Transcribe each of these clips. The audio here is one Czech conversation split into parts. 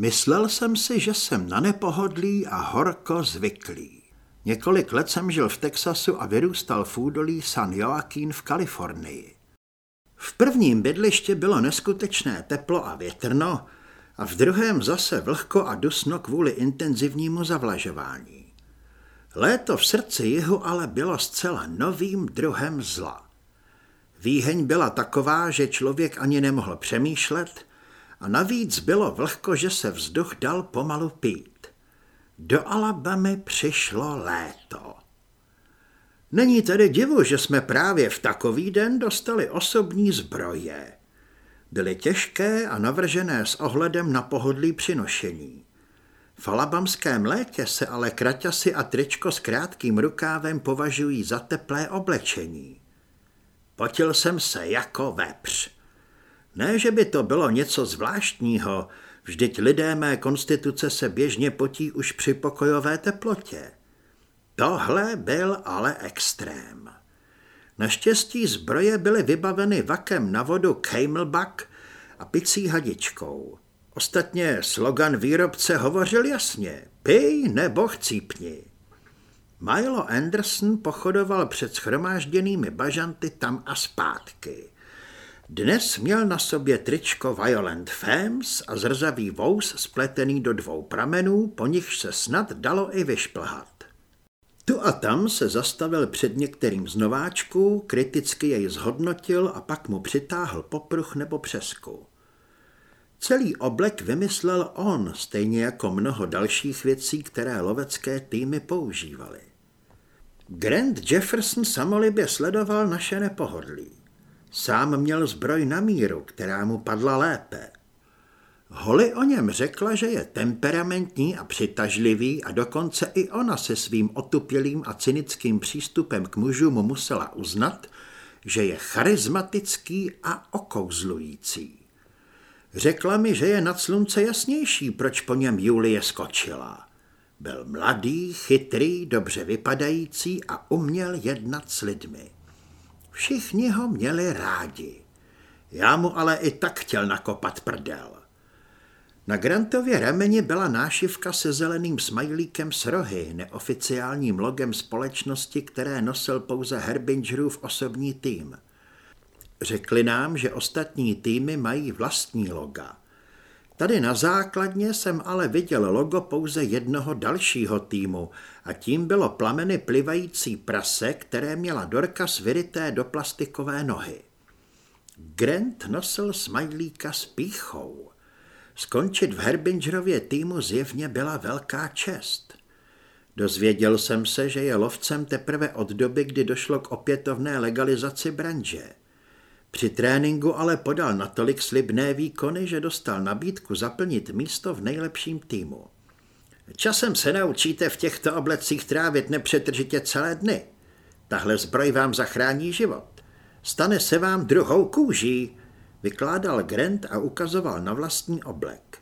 Myslel jsem si, že jsem na nepohodlí a horko zvyklý. Několik let jsem žil v Texasu a vyrůstal v údolí San Joaquin v Kalifornii. V prvním bydlišti bylo neskutečné teplo a větrno a v druhém zase vlhko a dusno kvůli intenzivnímu zavlažování. Léto v srdci jihu ale bylo zcela novým druhem zla. Výheň byla taková, že člověk ani nemohl přemýšlet a navíc bylo vlhko, že se vzduch dal pomalu pít. Do Alabamy přišlo léto. Není tedy divu, že jsme právě v takový den dostali osobní zbroje. Byly těžké a navržené s ohledem na pohodlí při nošení. V alabamském létě se ale kraťasy a tričko s krátkým rukávem považují za teplé oblečení. Potil jsem se jako vepř. Ne, že by to bylo něco zvláštního, vždyť lidé mé konstituce se běžně potí už při pokojové teplotě. Tohle byl ale extrém. Naštěstí zbroje byly vybaveny vakem na vodu Camelback a picí hadičkou. Ostatně slogan výrobce hovořil jasně, pij nebo chcípni. Milo Anderson pochodoval před schromážděnými bažanty tam a zpátky. Dnes měl na sobě tričko Violent Femmes a zrzavý vous spletený do dvou pramenů, po nichž se snad dalo i vyšplhat. Tu a tam se zastavil před některým z nováčků, kriticky jej zhodnotil a pak mu přitáhl popruh nebo přesku. Celý oblek vymyslel on, stejně jako mnoho dalších věcí, které lovecké týmy používaly. Grant Jefferson samolibě sledoval naše nepohodlí. Sám měl zbroj na míru, která mu padla lépe. Holly o něm řekla, že je temperamentní a přitažlivý a dokonce i ona se svým otupělým a cynickým přístupem k mužům musela uznat, že je charismatický a okouzlující. Řekla mi, že je nad slunce jasnější, proč po něm Julie skočila. Byl mladý, chytrý, dobře vypadající a uměl jednat s lidmi. Všichni ho měli rádi. Já mu ale i tak chtěl nakopat prdel. Na Grantově rameni byla nášivka se zeleným smajlíkem s rohy, neoficiálním logem společnosti, které nosil pouze Herbingerův osobní tým. Řekli nám, že ostatní týmy mají vlastní loga. Tady na základně jsem ale viděl logo pouze jednoho dalšího týmu a tím bylo plameny plivající prase, které měla Dorka vyryté do plastikové nohy. Grant nosil smajlíka s píchou. Skončit v Herbingerově týmu zjevně byla velká čest. Dozvěděl jsem se, že je lovcem teprve od doby, kdy došlo k opětovné legalizaci branže. Při tréninku ale podal natolik slibné výkony, že dostal nabídku zaplnit místo v nejlepším týmu. Časem se naučíte v těchto oblecích trávit nepřetržitě celé dny. Tahle zbroj vám zachrání život. Stane se vám druhou kůží, vykládal Grant a ukazoval na vlastní oblek.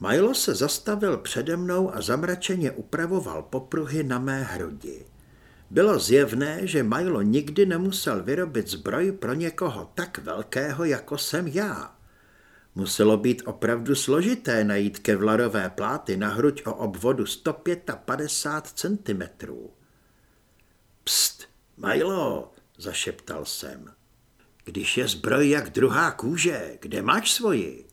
Milo se zastavil přede mnou a zamračeně upravoval popruhy na mé hrudi. Bylo zjevné, že Milo nikdy nemusel vyrobit zbroj pro někoho tak velkého, jako jsem já. Muselo být opravdu složité najít kevlarové pláty na hruď o obvodu 155 cm. Pst, Milo, zašeptal jsem. Když je zbroj jak druhá kůže, kde máš svoji?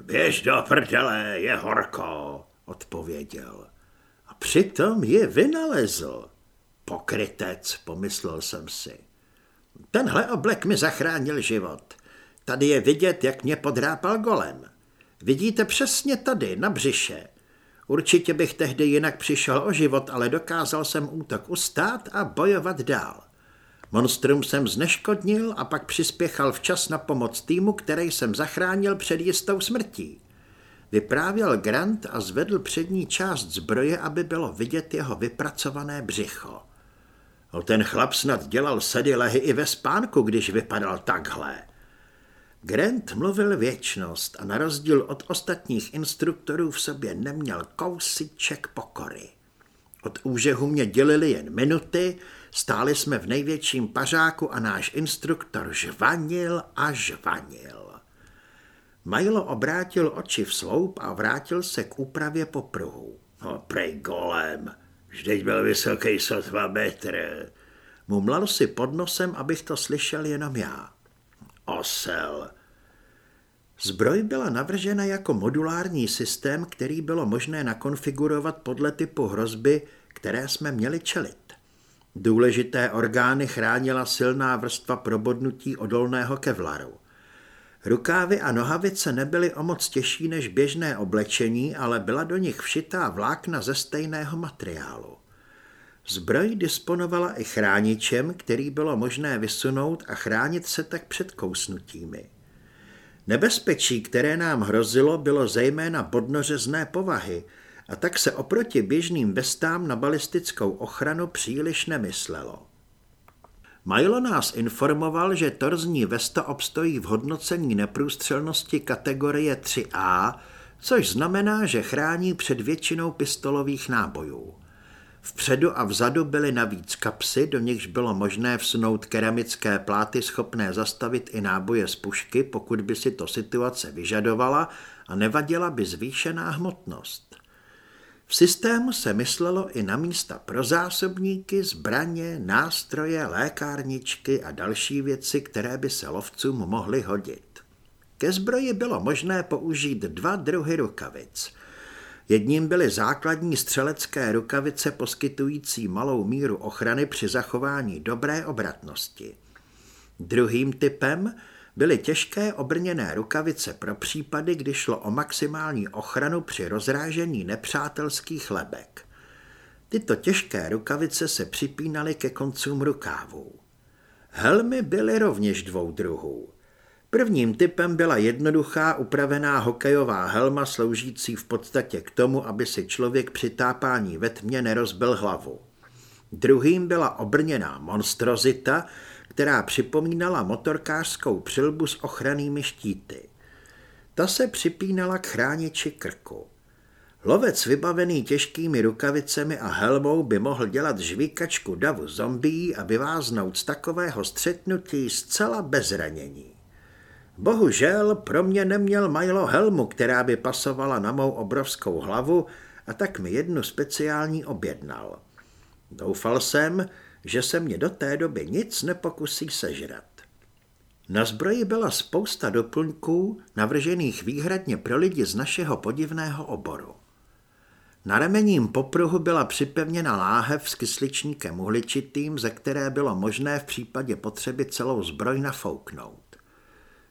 Běž do prdele, je horko, odpověděl. A přitom je vynalezl. Pokrytec, pomyslel jsem si. Tenhle oblek mi zachránil život. Tady je vidět, jak mě podrápal golem. Vidíte přesně tady, na břiše. Určitě bych tehdy jinak přišel o život, ale dokázal jsem útok ustát a bojovat dál. Monstrum jsem zneškodnil a pak přispěchal včas na pomoc týmu, který jsem zachránil před jistou smrtí. Vyprávěl Grant a zvedl přední část zbroje, aby bylo vidět jeho vypracované břicho. O ten chlap snad dělal sedy lehy i ve spánku, když vypadal takhle. Grant mluvil věčnost a na rozdíl od ostatních instruktorů v sobě neměl kousiček pokory. Od úžehu mě dělili jen minuty, stáli jsme v největším pařáku a náš instruktor žvanil a žvanil. Majlo obrátil oči v sloup a vrátil se k úpravě popruhu. No, prej golem, vždyť byl vysoký sotva metr. Mumlal si pod nosem, abych to slyšel jenom já. Osel. Zbroj byla navržena jako modulární systém, který bylo možné nakonfigurovat podle typu hrozby, které jsme měli čelit. Důležité orgány chránila silná vrstva probodnutí odolného kevlaru. Rukávy a nohavice nebyly o moc těžší než běžné oblečení, ale byla do nich všitá vlákna ze stejného materiálu. Zbroj disponovala i chráničem, který bylo možné vysunout a chránit se tak před kousnutími. Nebezpečí, které nám hrozilo, bylo zejména podnořezné povahy a tak se oproti běžným vestám na balistickou ochranu příliš nemyslelo. Milo nás informoval, že torzní vesta obstojí v hodnocení neprůstřelnosti kategorie 3A, což znamená, že chrání před většinou pistolových nábojů. Vpředu a vzadu byly navíc kapsy, do nichž bylo možné vsunout keramické pláty schopné zastavit i náboje z pušky, pokud by si to situace vyžadovala a nevadila by zvýšená hmotnost. V systému se myslelo i na místa pro zásobníky, zbraně, nástroje, lékárničky a další věci, které by se lovcům mohly hodit. Ke zbroji bylo možné použít dva druhy rukavic – Jedním byly základní střelecké rukavice poskytující malou míru ochrany při zachování dobré obratnosti. Druhým typem byly těžké obrněné rukavice pro případy, kdy šlo o maximální ochranu při rozrážení nepřátelských lebek. Tyto těžké rukavice se připínaly ke koncům rukávů. Helmy byly rovněž dvou druhů. Prvním typem byla jednoduchá upravená hokejová helma sloužící v podstatě k tomu, aby si člověk při tápání ve tmě nerozbil hlavu. Druhým byla obrněná monstrozita, která připomínala motorkářskou přilbu s ochrannými štíty. Ta se připínala k chrániči krku. Lovec vybavený těžkými rukavicemi a helmou by mohl dělat žvíkačku davu zombií a vyváznout z takového střetnutí zcela bez ranění. Bohužel pro mě neměl Milo helmu, která by pasovala na mou obrovskou hlavu a tak mi jednu speciální objednal. Doufal jsem, že se mě do té doby nic nepokusí sežrat. Na zbroji byla spousta doplňků, navržených výhradně pro lidi z našeho podivného oboru. Na remením popruhu byla připevněna láhev s kysličníkem uhličitým, ze které bylo možné v případě potřeby celou zbroj nafouknout.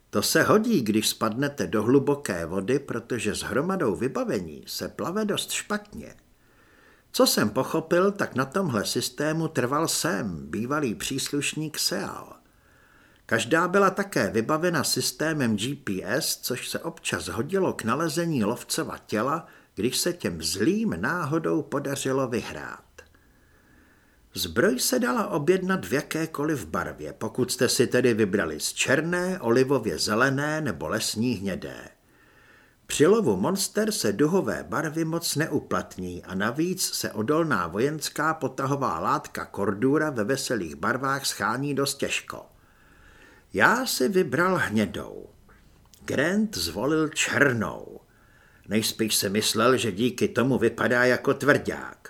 To se hodí, když spadnete do hluboké vody, protože s hromadou vybavení se plave dost špatně. Co jsem pochopil, tak na tomhle systému trval jsem, bývalý příslušník SEAL. Každá byla také vybavena systémem GPS, což se občas hodilo k nalezení lovcova těla, když se těm zlým náhodou podařilo vyhrát. Zbroj se dala objednat v jakékoliv barvě, pokud jste si tedy vybrali z černé, olivově zelené nebo lesní hnědé. Při lovu monster se duhové barvy moc neuplatní a navíc se odolná vojenská potahová látka kordura ve veselých barvách schání dost těžko. Já si vybral hnědou. Grant zvolil černou. Nejspíš se myslel, že díky tomu vypadá jako tvrdák.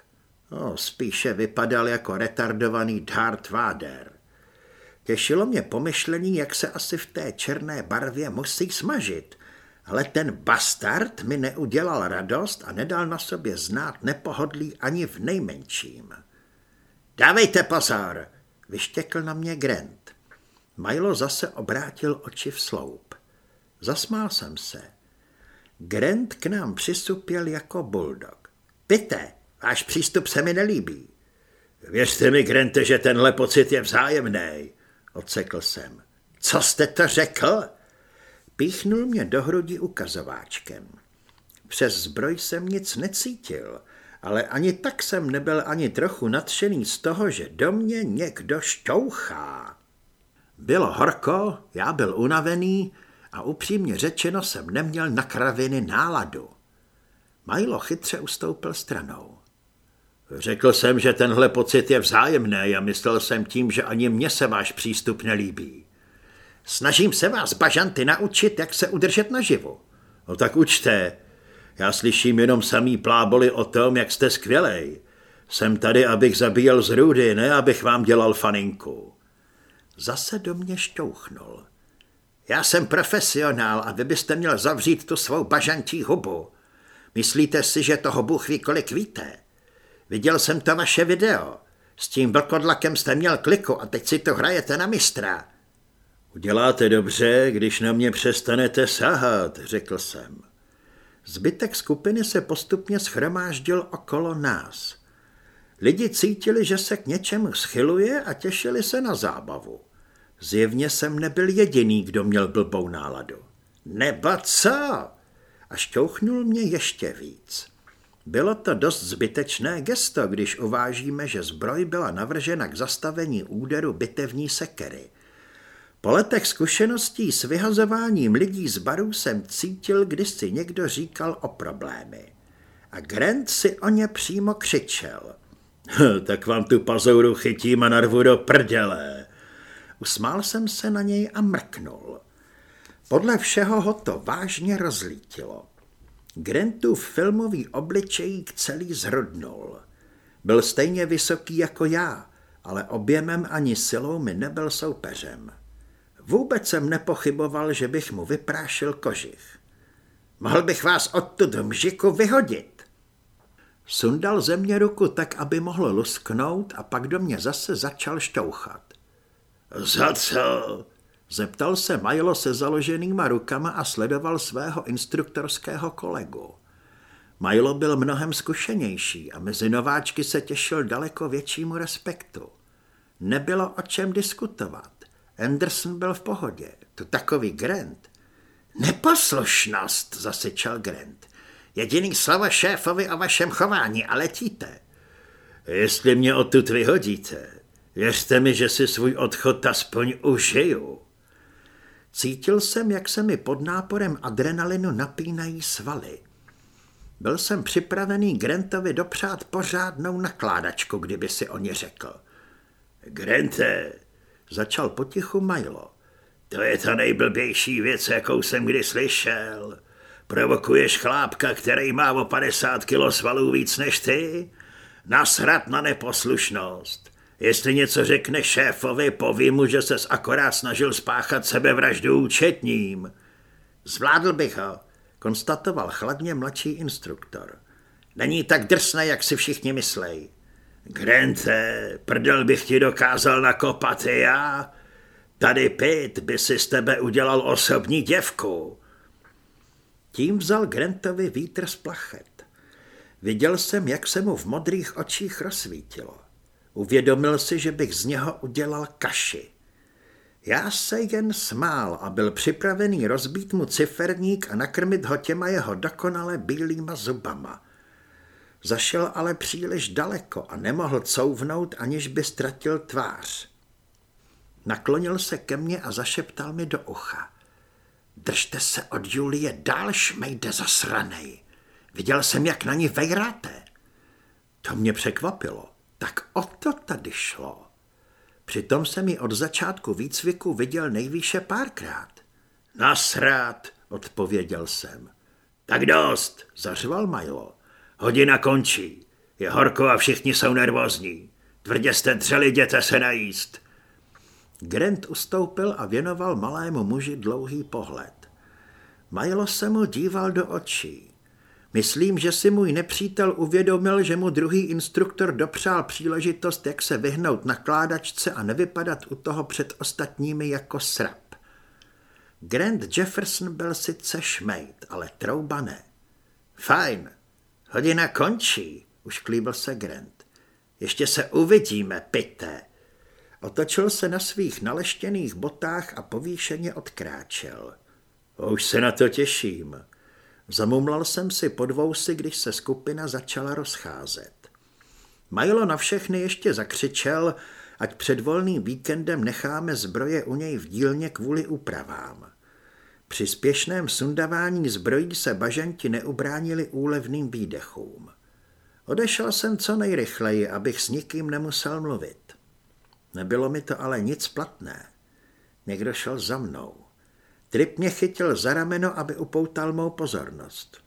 No, spíše vypadal jako retardovaný Darth Vader. Těšilo mě pomyšlení, jak se asi v té černé barvě musí smažit, ale ten bastard mi neudělal radost a nedal na sobě znát nepohodlí ani v nejmenším. Dávejte pozor, vyštěkl na mě Grant. Milo zase obrátil oči v sloup. Zasmál jsem se. Grant k nám přisupěl jako bulldog. Pite, Váš přístup se mi nelíbí. Věřte mi, Grente, že tenhle pocit je vzájemný, odsekl jsem. Co jste to řekl? Píchnul mě do hrudi ukazováčkem. Přes zbroj jsem nic necítil, ale ani tak jsem nebyl ani trochu nadšený z toho, že do mě někdo šťouchá. Bylo horko, já byl unavený a upřímně řečeno jsem neměl na kraviny náladu. Majlo chytře ustoupil stranou. Řekl jsem, že tenhle pocit je vzájemný a myslel jsem tím, že ani mně se váš přístup nelíbí. Snažím se vás, bažanty, naučit, jak se udržet naživu. No tak učte. Já slyším jenom samý pláboli o tom, jak jste skvělej. Jsem tady, abych zabíjel z rudy, ne abych vám dělal faninku. Zase do mě šťouchnul. Já jsem profesionál a vy byste měl zavřít tu svou bažantí hubu. Myslíte si, že toho Bůh ví, kolik víte? Viděl jsem to vaše video. S tím vlkodlakem jste měl kliku a teď si to hrajete na mistra. Uděláte dobře, když na mě přestanete sahat, řekl jsem. Zbytek skupiny se postupně schromáždil okolo nás. Lidi cítili, že se k něčemu schyluje a těšili se na zábavu. Zjevně jsem nebyl jediný, kdo měl blbou náladu. Nebo co? A šťouchnul mě ještě víc. Bylo to dost zbytečné gesto, když uvážíme, že zbroj byla navržena k zastavení úderu bitevní sekery. Po letech zkušeností s vyhazováním lidí z barů jsem cítil, když si někdo říkal o problémy. A Grant si o ně přímo křičel. tak vám tu pazouru chytím a narvu do prděle. Usmál jsem se na něj a mrknul. Podle všeho ho to vážně rozlítilo. Grantův filmový obličejík celý zhrudnul. Byl stejně vysoký jako já, ale objemem ani silou mi nebyl soupeřem. Vůbec jsem nepochyboval, že bych mu vyprášil kožich. Mohl bych vás odtud mžiku vyhodit. Sundal ze mě ruku tak, aby mohl lusknout a pak do mě zase začal šťouchat. Za co? Zeptal se Milo se založenýma rukama a sledoval svého instruktorského kolegu. Milo byl mnohem zkušenější a mezi nováčky se těšil daleko většímu respektu. Nebylo o čem diskutovat. Anderson byl v pohodě. To takový Grant. Neposlušnost, zasečal Grant. Jediný slovo šéfovi o vašem chování a letíte. Jestli mě odtud vyhodíte, věřte mi, že si svůj odchod aspoň užiju. Cítil jsem, jak se mi pod náporem adrenalinu napínají svaly. Byl jsem připravený Grantovi dopřát pořádnou nakládačku, kdyby si o ně řekl. Grante, začal potichu Milo. To je ta nejblbější věc, jakou jsem kdy slyšel. Provokuješ chlápka, který má o 50 kilo svalů víc než ty? Nasrat na neposlušnost. Jestli něco řekne šéfovi, poví mu, že ses akorát snažil spáchat sebevraždu účetním. Zvládl bych ho, konstatoval chladně mladší instruktor. Není tak drsné, jak si všichni myslej. Grante, prdel bych ti dokázal nakopat i já. Tady Pit by si z tebe udělal osobní děvku. Tím vzal Grantovi vítr z plachet. Viděl jsem, jak se mu v modrých očích rozsvítilo. Uvědomil si, že bych z něho udělal kaši. Já se jen smál a byl připravený rozbít mu ciferník a nakrmit ho těma jeho dokonale bílýma zubama. Zašel ale příliš daleko a nemohl couvnout, aniž by ztratil tvář. Naklonil se ke mně a zašeptal mi do ucha. Držte se od Julie dál, šmejde zasranej. Viděl jsem, jak na ní vejráte. To mě překvapilo. Tak o to tady šlo. Přitom jsem ji od začátku výcviku viděl nejvýše párkrát. Nasrát, odpověděl jsem. Tak dost, zařval Milo. Hodina končí. Je horko a všichni jsou nervózní. Tvrdě jste třeli, jděte se najíst. Grant ustoupil a věnoval malému muži dlouhý pohled. Milo se mu díval do očí. Myslím, že si můj nepřítel uvědomil, že mu druhý instruktor dopřál příležitost, jak se vyhnout nakládačce a nevypadat u toho před ostatními jako srap. Grant Jefferson byl sice šmejt, ale trouba ne. Fajn, hodina končí, už klíbil se Grant. Ještě se uvidíme, pité. Otočil se na svých naleštěných botách a povýšeně odkráčel. Už se na to těším. Zamumlal jsem si pod vousy, když se skupina začala rozcházet. Milo na všechny ještě zakřičel, ať před volným víkendem necháme zbroje u něj v dílně kvůli úpravám. Při spěšném sundavání zbrojí se bažanti neubránili úlevným výdechům. Odešel jsem co nejrychleji, abych s nikým nemusel mluvit. Nebylo mi to ale nic platné. Někdo šel za mnou. Trip mě chytil za rameno, aby upoutal mou pozornost.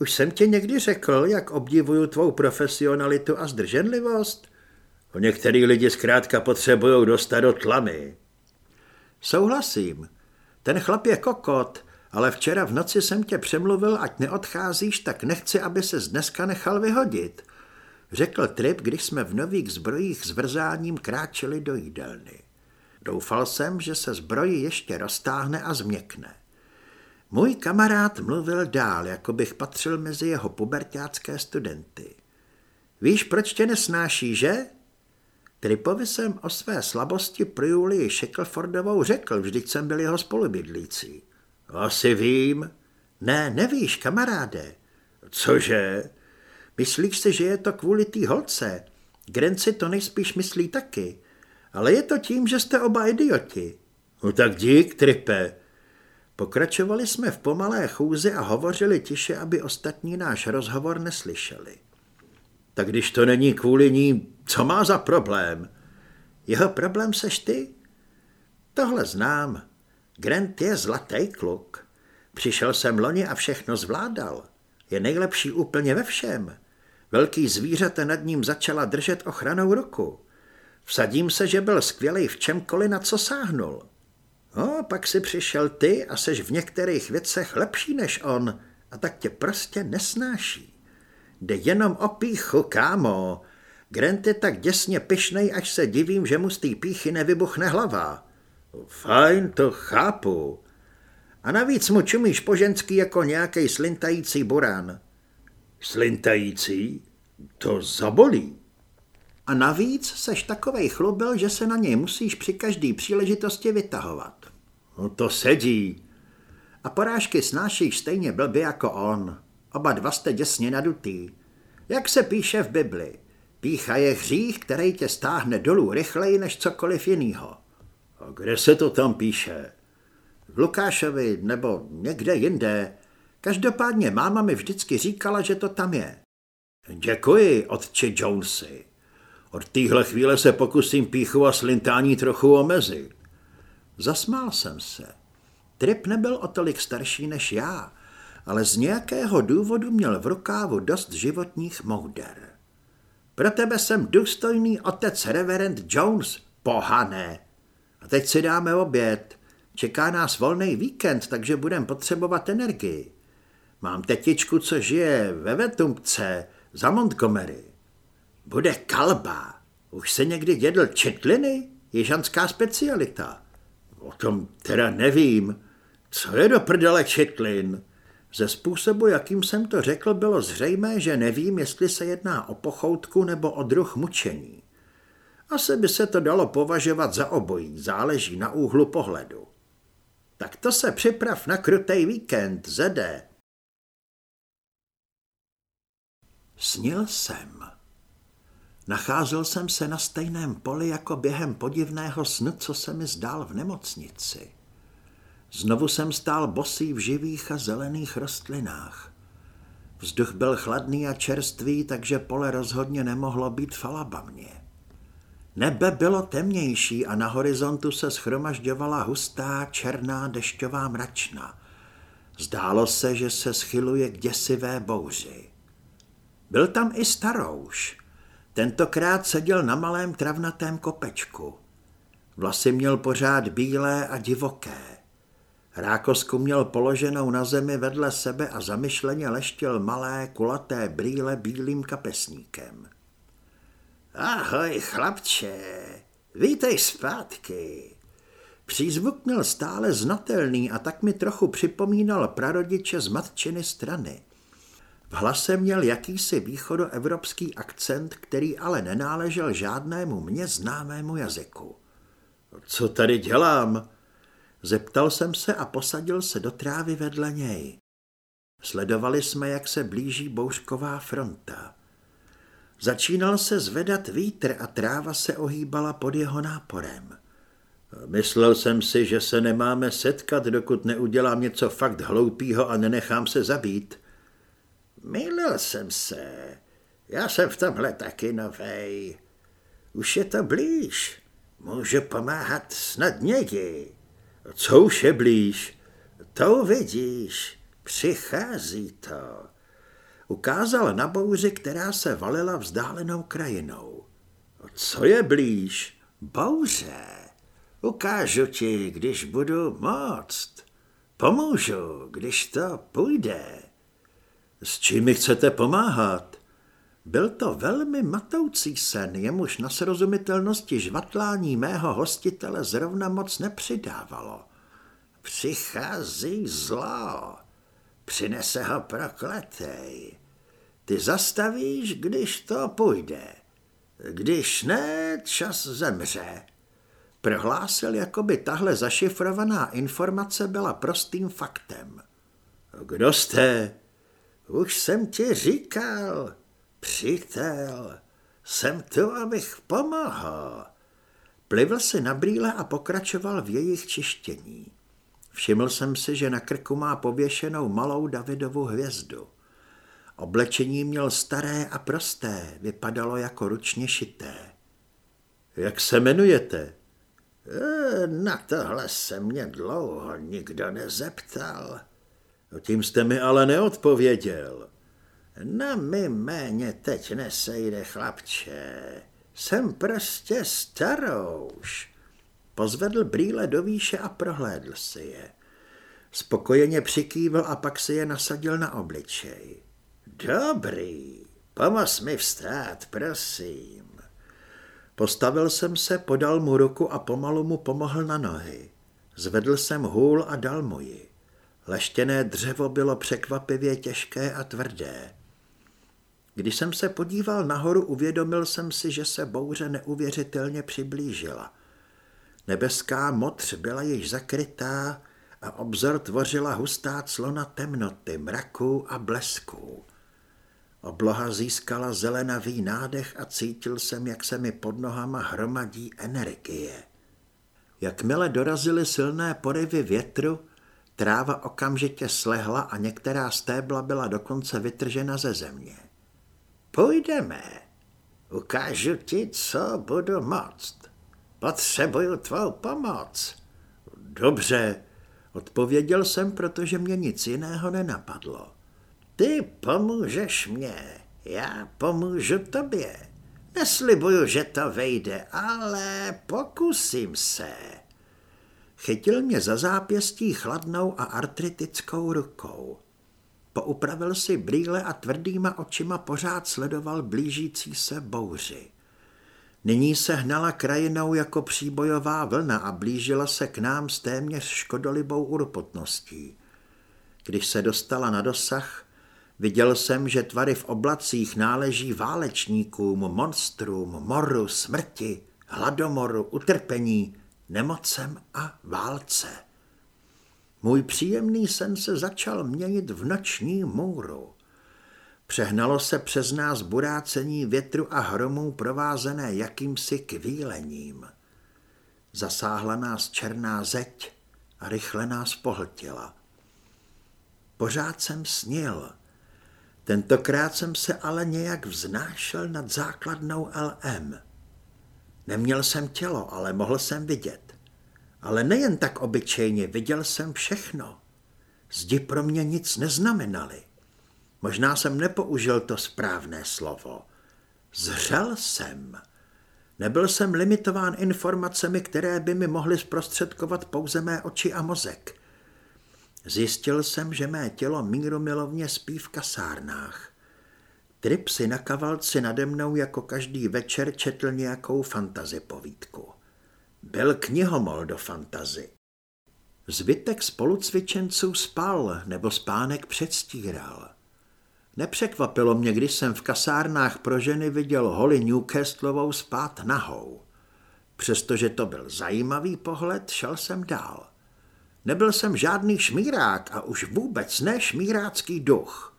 Už jsem ti někdy řekl, jak obdivuju tvou profesionalitu a zdrženlivost? Některý lidi zkrátka potřebují dostat do tlamy. Souhlasím. Ten chlap je kokot, ale včera v noci jsem tě přemluvil, ať neodcházíš, tak nechci, aby se dneska nechal vyhodit. Řekl Trip, když jsme v nových zbrojích s vrzáním kráčeli do jídelny. Doufal jsem, že se zbroj ještě roztáhne a změkne. Můj kamarád mluvil dál, jako bych patřil mezi jeho pubertácké studenty. Víš, proč tě nesnáší, že? Tripovi jsem o své slabosti pro Julii Shacklefordovou řekl, vždyť jsem byl jeho spolubydlící. Asi vím. Ne, nevíš, kamaráde. Cože? Myslíš si, že je to kvůli té holce? Grenci to nejspíš myslí taky. Ale je to tím, že jste oba idioti. No tak dík, Tripe. Pokračovali jsme v pomalé chůzi a hovořili tiše, aby ostatní náš rozhovor neslyšeli. Tak když to není kvůli ní, co má za problém? Jeho problém seš ty? Tohle znám. Grant je zlatý kluk. Přišel jsem loni a všechno zvládal. Je nejlepší úplně ve všem. Velký zvířata nad ním začala držet ochranou ruku. Vsadím se, že byl skvělý v čemkoliv, na co sáhnul. No, pak si přišel ty a seš v některých věcech lepší než on a tak tě prostě nesnáší. Jde jenom o píchu, kámo. Grant je tak děsně pyšnej, až se divím, že mu z té píchy nevybuchne hlava. Fajn, to chápu. A navíc mu čumíš po ženský jako nějaký slintající burán. Slintající? To zabolí. A navíc seš takovej chlubil, že se na něj musíš při každý příležitosti vytahovat. No to sedí. A porážky snášíš stejně blbě jako on. Oba dva jste děsně nadutý. Jak se píše v Bibli, pícha je hřích, který tě stáhne dolů rychleji než cokoliv jinýho. A kde se to tam píše? V Lukášovi nebo někde jinde. Každopádně máma mi vždycky říkala, že to tam je. Děkuji, otče Jonesy. Od téhle chvíle se pokusím píchu a slintání trochu omezit. Zasmál jsem se. Trip nebyl o tolik starší než já, ale z nějakého důvodu měl v rukávu dost životních mouder. Pro tebe jsem důstojný otec reverend Jones, pohané. A teď si dáme oběd. Čeká nás volný víkend, takže budeme potřebovat energii. Mám tetičku, co žije ve Vetumpce, za Montgomery. Bude kalba. Už se někdy dědl četliny? Jižanská specialita. O tom teda nevím. Co je do prdele četlin? Ze způsobu, jakým jsem to řekl, bylo zřejmé, že nevím, jestli se jedná o pochoutku nebo o druh mučení. Asi by se to dalo považovat za obojí, záleží na úhlu pohledu. Tak to se připrav na krutej víkend, zede. Snil jsem. Nacházel jsem se na stejném poli jako během podivného snu, co se mi zdál v nemocnici. Znovu jsem stál bosý v živých a zelených rostlinách. Vzduch byl chladný a čerstvý, takže pole rozhodně nemohlo být falabamně. Nebe bylo temnější a na horizontu se schromažďovala hustá černá dešťová mračna. Zdálo se, že se schyluje k děsivé bouři. Byl tam i starouš. Tentokrát seděl na malém travnatém kopečku. Vlasy měl pořád bílé a divoké. Rákosku měl položenou na zemi vedle sebe a zamyšleně leštil malé kulaté brýle bílým kapesníkem. Ahoj, chlapče, vítej zpátky. Přízvuk měl stále znatelný a tak mi trochu připomínal prarodiče z matčiny strany. V hlase měl jakýsi východoevropský akcent, který ale nenáležel žádnému mně známému jazyku. Co tady dělám? Zeptal jsem se a posadil se do trávy vedle něj. Sledovali jsme, jak se blíží bouřková fronta. Začínal se zvedat vítr a tráva se ohýbala pod jeho náporem. Myslel jsem si, že se nemáme setkat, dokud neudělám něco fakt hloupýho a nenechám se zabít. Mylil jsem se. Já jsem v tomhle taky novej. Už je to blíž. Může pomáhat snadněji. Co už je blíž? To uvidíš, přichází to. Ukázal na bouři, která se valila vzdálenou krajinou. Co je blíž? Bouře. Ukážu ti, když budu moct. Pomůžu, když to půjde. S čím mi chcete pomáhat? Byl to velmi matoucí sen, jemuž na srozumitelnosti žvatlání mého hostitele zrovna moc nepřidávalo. Přichází zlo, přinese ho prokletej. Ty zastavíš, když to půjde. Když ne, čas zemře. Prohlásil, jako by tahle zašifrovaná informace byla prostým faktem. Kdo jste? Už jsem ti říkal, přítel, jsem tu, abych pomohl. Plivl si na brýle a pokračoval v jejich čištění. Všiml jsem si, že na krku má pověšenou malou Davidovu hvězdu. Oblečení měl staré a prosté, vypadalo jako ručně šité. Jak se jmenujete? E, na tohle se mě dlouho nikdo nezeptal. Tím jste mi ale neodpověděl. Na mi méně teď nesejde, chlapče. Jsem prostě starouš. Pozvedl brýle do výše a prohlédl si je. Spokojeně přikývl a pak si je nasadil na obličej. Dobrý, pomoz mi vstát, prosím. Postavil jsem se, podal mu ruku a pomalu mu pomohl na nohy. Zvedl jsem hůl a dal mu ji. Leštěné dřevo bylo překvapivě těžké a tvrdé. Když jsem se podíval nahoru, uvědomil jsem si, že se bouře neuvěřitelně přiblížila. Nebeská motř byla již zakrytá a obzor tvořila hustá clona temnoty, mraků a blesků. Obloha získala zelenavý nádech a cítil jsem, jak se mi pod nohama hromadí energie. Jakmile dorazily silné porivy větru, tráva okamžitě slehla a některá stébla byla dokonce vytržena ze země. Půjdeme. Ukážu ti, co budu moct. Potřebuju tvou pomoc. Dobře, odpověděl jsem, protože mě nic jiného nenapadlo. Ty pomůžeš mě, já pomůžu tobě. Neslibuju, že to vejde, ale pokusím se. Chytil mě za zápěstí chladnou a artritickou rukou. Poupravil si brýle a tvrdýma očima pořád sledoval blížící se bouři. Nyní se hnala krajinou jako příbojová vlna a blížila se k nám s téměř škodolibou urpotností. Když se dostala na dosah, viděl jsem, že tvary v oblacích náleží válečníkům, monstrům, moru, smrti, hladomoru, utrpení, nemocem a válce. Můj příjemný sen se začal měnit v noční můru. Přehnalo se přes nás burácení větru a hromů provázené jakýmsi kvílením. Zasáhla nás černá zeď a rychle nás pohltila. Pořád jsem snil. Tentokrát jsem se ale nějak vznášel nad základnou LM. Neměl jsem tělo, ale mohl jsem vidět. Ale nejen tak obyčejně, viděl jsem všechno. Zdi pro mě nic neznamenaly. Možná jsem nepoužil to správné slovo. Zřel jsem. Nebyl jsem limitován informacemi, které by mi mohly zprostředkovat pouze mé oči a mozek. Zjistil jsem, že mé tělo míru milovně spí v kasárnách. Tripsy na kavalci nade mnou jako každý večer četl nějakou fantazi povídku. Byl knihomol do fantazy. Zbytek spolucvičenců spal nebo spánek předstíral. Nepřekvapilo mě, když jsem v kasárnách pro ženy viděl Holly Newcastlovou spát nahou. Přestože to byl zajímavý pohled, šel jsem dál. Nebyl jsem žádný šmírák a už vůbec ne šmírácký duch.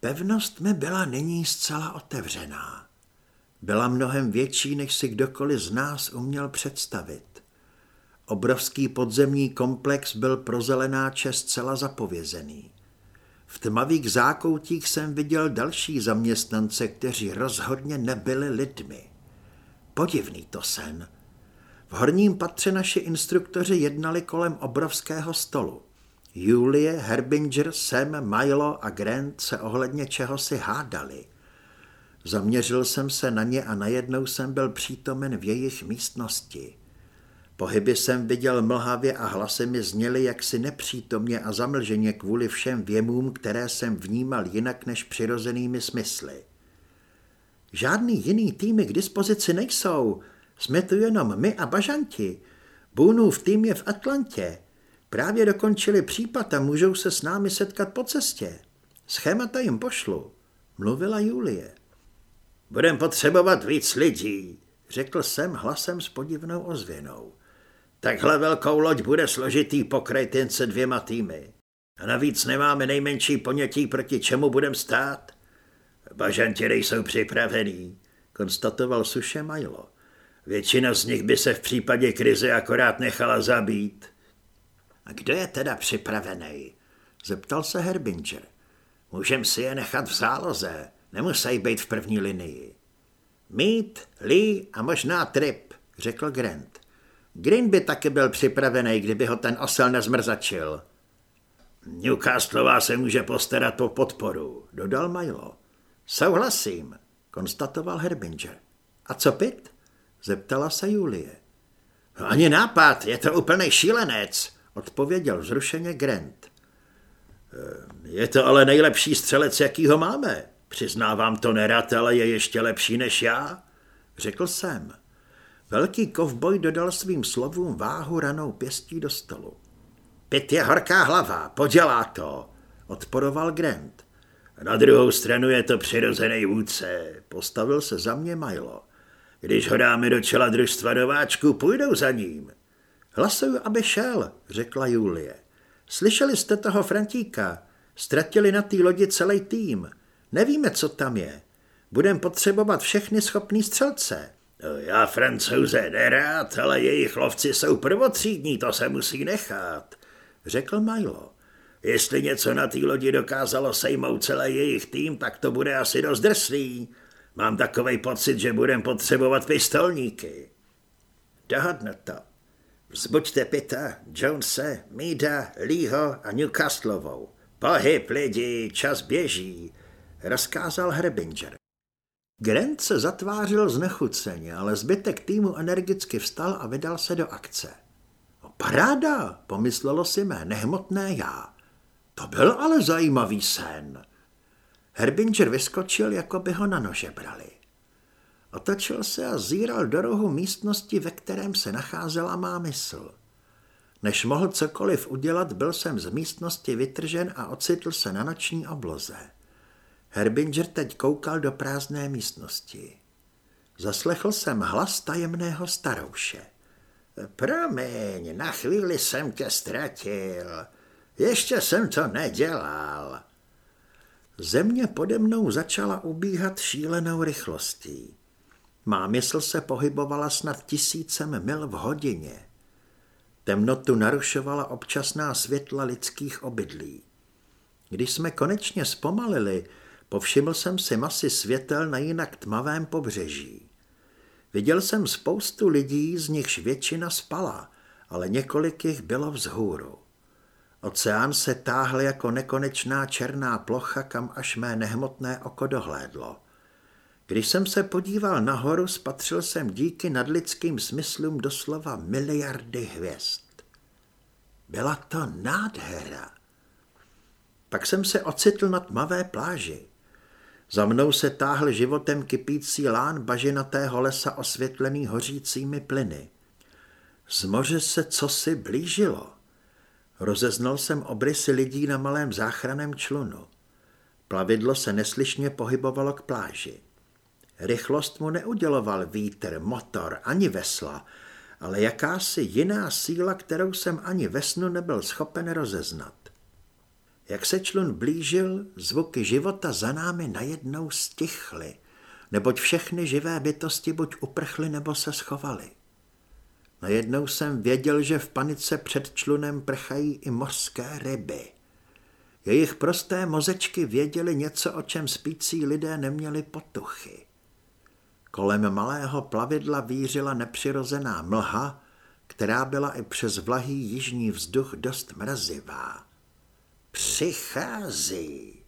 Pevnost mi byla nyní zcela otevřená. Byla mnohem větší, než si kdokoliv z nás uměl představit. Obrovský podzemní komplex byl pro zelenáče zcela zapovězený. V tmavých zákoutích jsem viděl další zaměstnance, kteří rozhodně nebyli lidmi. Podivný to sen. V horním patře naši instruktoři jednali kolem obrovského stolu. Julie, Herbinger, Sam, Milo a Grant se ohledně čeho si hádali. Zaměřil jsem se na ně a najednou jsem byl přítomen v jejich místnosti. Pohyby jsem viděl mlhavě a hlasy mi zněly jaksi nepřítomně a zamlženě kvůli všem věmům, které jsem vnímal jinak než přirozenými smysly. Žádný jiný týmy k dispozici nejsou, jsme tu jenom my a bažanti. Boonův tým je v Atlantě. Právě dokončili případ a můžou se s námi setkat po cestě. Schémata jim pošlu, mluvila Julie. Budem potřebovat víc lidí, řekl jsem hlasem s podivnou ozvěnou. Takhle velkou loď bude složitý pokryt jen se dvěma týmy. A navíc nemáme nejmenší ponětí, proti čemu budem stát. Bažanti nejsou připravený, konstatoval suše Majlo. Většina z nich by se v případě krize akorát nechala zabít. A kdo je teda připravený? Zeptal se Herbinger. Můžem si je nechat v záloze, nemusí být v první linii. Mít, Lee a možná Trip, řekl Grant. Green by taky byl připravený, kdyby ho ten osel nezmrzačil. Newcastleová se může postarat o podporu, dodal Milo. Souhlasím, konstatoval Herbinger. A co Pit? Zeptala se Julie. Ani nápad, je to úplný šílenec, odpověděl vzrušeně Grant. Eh, je to ale nejlepší střelec, jakýho máme. Přiznávám to nerad, ale je ještě lepší než já, řekl jsem. Velký kovboj dodal svým slovům váhu ranou pěstí do stolu. Pit je horká hlava, podělá to, odporoval Grant. Na druhou stranu je to přirozený vůdce, postavil se za mě Milo. Když ho dáme do čela družstva nováčků, půjdou za ním. Hlasuju, aby šel, řekla Julie. Slyšeli jste toho Frantíka? Ztratili na té lodi celý tým. Nevíme, co tam je. Budem potřebovat všechny schopný střelce. Já francouze nerád, ale jejich lovci jsou prvotřídní, to se musí nechat, řekl Milo. Jestli něco na té lodi dokázalo sejmout celý jejich tým, tak to bude asi dost drsný. Mám takový pocit, že budem potřebovat pistolníky. to. Vzbuďte Pita, Jonese, Mída, Leeho a Newcastlovou. Pohyb lidi, čas běží, rozkázal Herbinger. Grant se zatvářil znechuceně, ale zbytek týmu energicky vstal a vydal se do akce. Paráda, pomyslelo si mé nehmotné já. To byl ale zajímavý sen. Herbinger vyskočil, jako by ho na nože brali. Otočil se a zíral do rohu místnosti, ve kterém se nacházela má mysl. Než mohl cokoliv udělat, byl jsem z místnosti vytržen a ocitl se na noční obloze. Herbinger teď koukal do prázdné místnosti. Zaslechl jsem hlas tajemného starouše. Promiň, na chvíli jsem tě ztratil. Ještě jsem to nedělal. Země pode mnou začala ubíhat šílenou rychlostí. Má mysl se pohybovala snad tisícem mil v hodině. Temnotu narušovala občasná světla lidských obydlí. Když jsme konečně zpomalili, povšiml jsem si masy světel na jinak tmavém pobřeží. Viděl jsem spoustu lidí, z nichž většina spala, ale několik jich bylo vzhůru. Oceán se táhl jako nekonečná černá plocha, kam až mé nehmotné oko dohlédlo. Když jsem se podíval nahoru, spatřil jsem díky nadlidským smyslům doslova miliardy hvězd. Byla to nádhera. Pak jsem se ocitl na tmavé pláži. Za mnou se táhl životem kypící lán bažinatého lesa osvětlený hořícími plyny. Z moře se cosi blížilo. Rozeznal jsem obrysy lidí na malém záchraném člunu. Plavidlo se neslyšně pohybovalo k pláži. Rychlost mu neuděloval vítr, motor ani vesla, ale jakási jiná síla, kterou jsem ani ve snu nebyl schopen rozeznat. Jak se člun blížil, zvuky života za námi najednou stichly, neboť všechny živé bytosti buď uprchly nebo se schovaly. Najednou jsem věděl, že v panice před člunem prchají i mořské ryby. Jejich prosté mozečky věděli něco, o čem spící lidé neměli potuchy. Kolem malého plavidla vířila nepřirozená mlha která byla i přes vlahý jižní vzduch dost mrazivá. Přichází,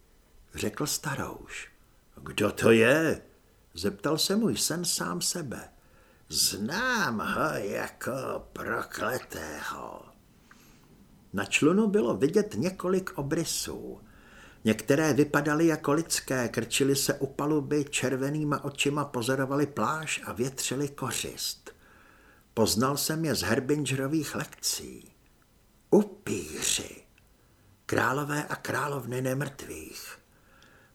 řekl starouš. Kdo to je? Zeptal se můj sen sám sebe. Znám ho jako prokletého. Na člunu bylo vidět několik obrysů. Některé vypadaly jako lidské, krčili se u paluby, červenýma očima pozorovali pláž a větřili kořist. Poznal jsem je z Herbingerových lekcí. Upíři. Králové a královny nemrtvých.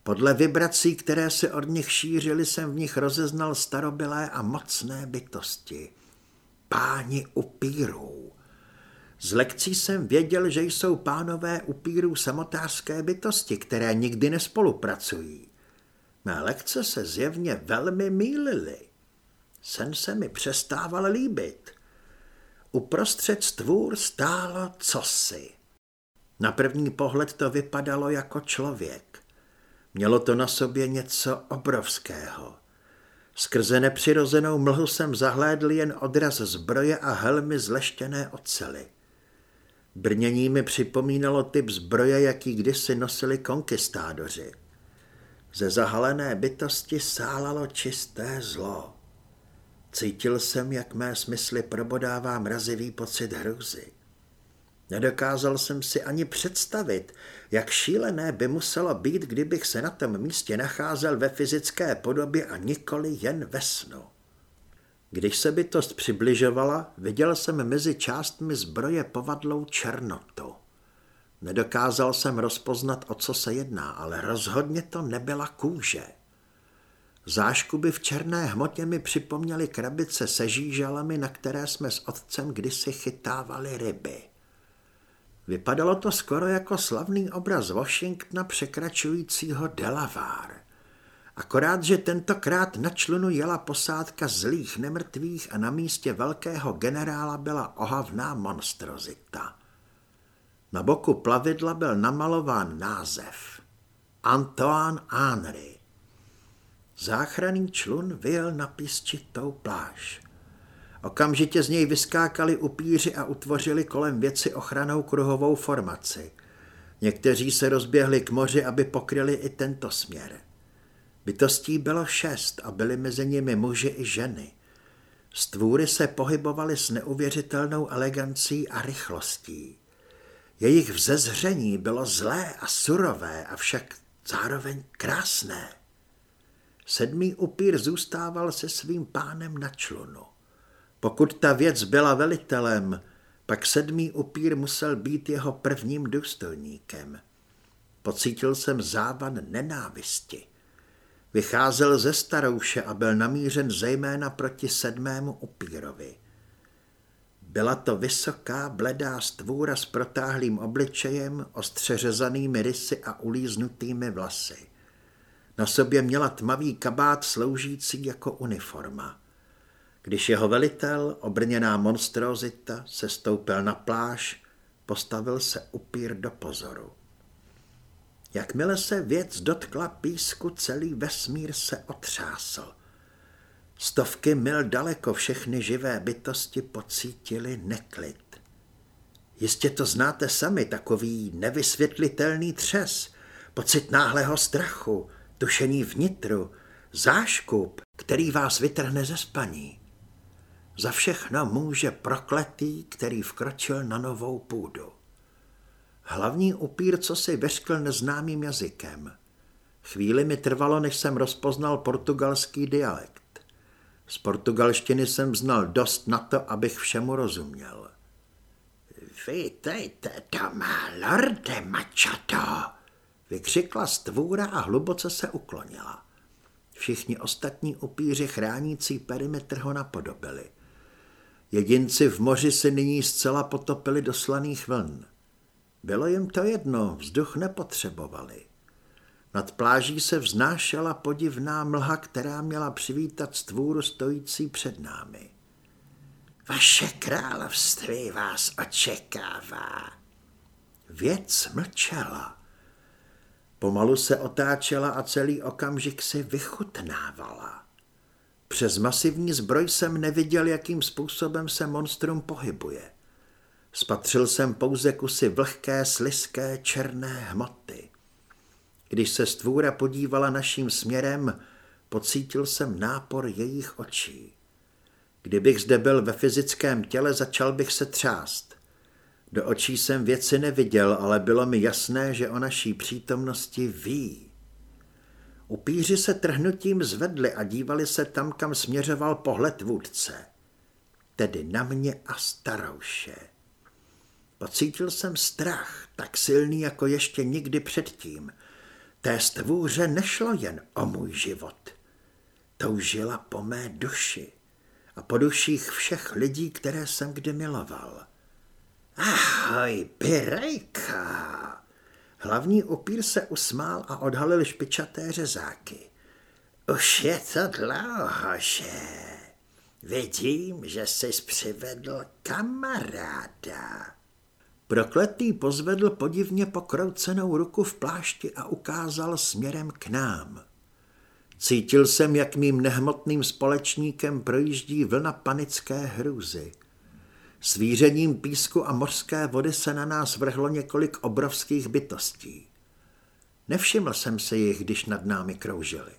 Podle vibrací, které se od nich šířily, jsem v nich rozeznal starobylé a mocné bytosti. Páni upírů. Z lekcí jsem věděl, že jsou pánové upírů samotářské bytosti, které nikdy nespolupracují. Mé lekce se zjevně velmi mýlily. Sen se mi přestával líbit. Uprostřed stvůr stálo cosi. Na první pohled to vypadalo jako člověk. Mělo to na sobě něco obrovského. Skrze nepřirozenou mlhu jsem zahlédl jen odraz zbroje a helmy zleštěné ocely. Brnění mi připomínalo typ zbroje, jaký kdysi nosili konkistádoři. Ze zahalené bytosti sálalo čisté zlo. Cítil jsem, jak mé smysly probodává mrazivý pocit hrůzy. Nedokázal jsem si ani představit, jak šílené by muselo být, kdybych se na tom místě nacházel ve fyzické podobě a nikoli jen ve snu. Když se bytost přibližovala, viděl jsem mezi částmi zbroje povadlou černotu. Nedokázal jsem rozpoznat, o co se jedná, ale rozhodně to nebyla kůže. Záškuby v černé hmotě mi připomněly krabice se žížalami, na které jsme s otcem kdysi chytávali ryby. Vypadalo to skoro jako slavný obraz Washingtona překračujícího Delaware. Akorát, že tentokrát na člunu jela posádka zlých nemrtvých a na místě velkého generála byla ohavná monstrozita. Na boku plavidla byl namalován název Antoine Henry. Záchranný člun vyjel na písčitou pláž. Okamžitě z něj vyskákali upíři a utvořili kolem věci ochranou kruhovou formaci. Někteří se rozběhli k moři, aby pokryli i tento směr. Bytostí bylo šest a byly mezi nimi muži i ženy. Stvůry se pohybovaly s neuvěřitelnou elegancí a rychlostí. Jejich vzezření bylo zlé a surové, avšak zároveň krásné. Sedmý upír zůstával se svým pánem na člunu. Pokud ta věc byla velitelem, pak sedmý upír musel být jeho prvním důstojníkem. Pocítil jsem závan nenávisti. Vycházel ze starouše a byl namířen zejména proti sedmému upírovi. Byla to vysoká, bledá stvůra s protáhlým obličejem, ostře řezanými rysy a ulíznutými vlasy. Na sobě měla tmavý kabát sloužící jako uniforma. Když jeho velitel, obrněná monstrozita, se stoupil na pláž, postavil se upír do pozoru. Jakmile se věc dotkla písku, celý vesmír se otřásl. Stovky mil daleko všechny živé bytosti pocítili neklid. Jistě to znáte sami, takový nevysvětlitelný třes, pocit náhlého strachu, tušení vnitru, záškup, který vás vytrhne ze spaní. Za všechno může prokletý, který vkročil na novou půdu. Hlavní upír, co si veškl neznámým jazykem. Chvíli mi trvalo, než jsem rozpoznal portugalský dialekt. Z portugalštiny jsem znal dost na to, abych všemu rozuměl. Vítejte doma, lorde Machato, vykřikla stvůra a hluboce se uklonila. Všichni ostatní upíři chránící perimetr ho napodobili. Jedinci v moři se nyní zcela potopili do slaných vln. Bylo jim to jedno, vzduch nepotřebovali. Nad pláží se vznášela podivná mlha, která měla přivítat stvůru stojící před námi. Vaše království vás očekává. Věc mlčela. Pomalu se otáčela a celý okamžik si vychutnávala. Přes masivní zbroj jsem neviděl, jakým způsobem se monstrum pohybuje. Spatřil jsem pouze kusy vlhké, sliské, černé hmoty. Když se stvůra podívala naším směrem, pocítil jsem nápor jejich očí. Kdybych zde byl ve fyzickém těle, začal bych se třást. Do očí jsem věci neviděl, ale bylo mi jasné, že o naší přítomnosti ví. Upíři se trhnutím zvedli a dívali se tam, kam směřoval pohled vůdce. Tedy na mě a starouše. Pocítil jsem strach, tak silný jako ještě nikdy předtím. Té stvůře nešlo jen o můj život. Toužila po mé duši a po duších všech lidí, které jsem kdy miloval. Ahoj, Pirejka! Hlavní upír se usmál a odhalil špičaté řezáky. Už je to dlouho, že? Vidím, že jsi přivedl kamaráda. Prokletý pozvedl podivně pokroucenou ruku v plášti a ukázal směrem k nám. Cítil jsem, jak mým nehmotným společníkem projíždí vlna panické hrůzy. Svířením písku a mořské vody se na nás vrhlo několik obrovských bytostí. Nevšiml jsem se jich, když nad námi kroužily.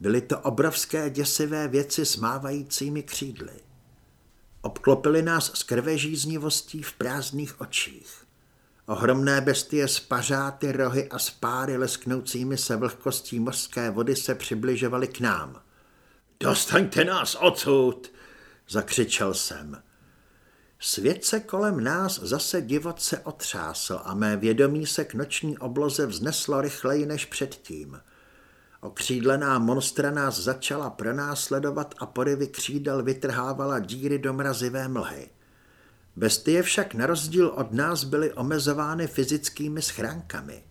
Byly to obrovské děsivé věci s mávajícími křídly. Obklopili nás s krvežíznivostí v prázdných očích. Ohromné bestie s pařáty, rohy a spáry lesknoucími se vlhkostí mořské vody se přibližovaly k nám. Dostaňte nás odsud, zakřičel jsem. Svět se kolem nás zase divoce otřásl a mé vědomí se k noční obloze vzneslo rychleji než předtím. Okřídlená monstra nás začala pronásledovat a porivy křídel vytrhávala díry do mrazivé mlhy. Bestie však na rozdíl od nás byly omezovány fyzickými schránkami.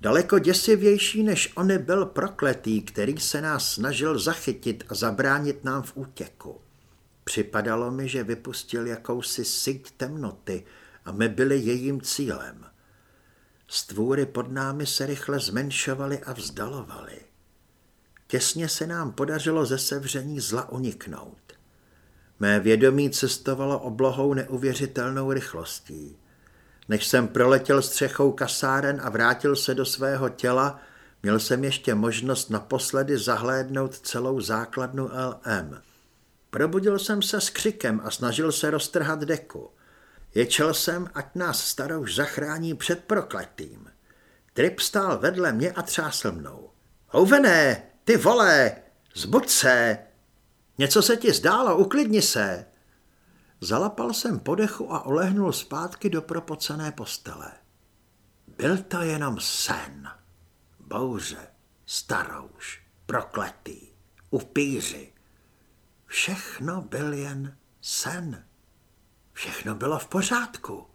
Daleko děsivější než ony byl prokletý, který se nás snažil zachytit a zabránit nám v útěku. Připadalo mi, že vypustil jakousi síť temnoty a my byli jejím cílem. Stvůry pod námi se rychle zmenšovaly a vzdalovaly. Těsně se nám podařilo ze sevření zla uniknout. Mé vědomí cestovalo oblohou neuvěřitelnou rychlostí. Než jsem proletěl střechou kasáren a vrátil se do svého těla, měl jsem ještě možnost naposledy zahlédnout celou základnu LM. Probudil jsem se s křikem a snažil se roztrhat deku. Ječel jsem, ať nás starouš zachrání před prokletým. Trip stál vedle mě a třásl mnou. Houvené, ty vole, zbuď se! Něco se ti zdálo, uklidni se! Zalapal jsem podechu a olehnul zpátky do propocené postele. Byl to jenom sen. Bouře, starouš, prokletý, upíři, Všechno byl jen sen. Všechno bylo v pořádku.